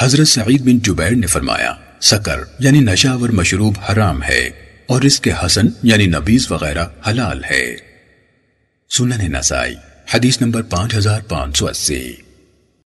حضرت سعید بن جبیر نے فرمایا، سکر یعنی نشاور مشروب حرام ہے اور اس کے حسن یعنی نبیز وغیرہ حلال ہے۔ سنن نسائی، حدیث نمبر پانچ ہزار پانچ سو اسی۔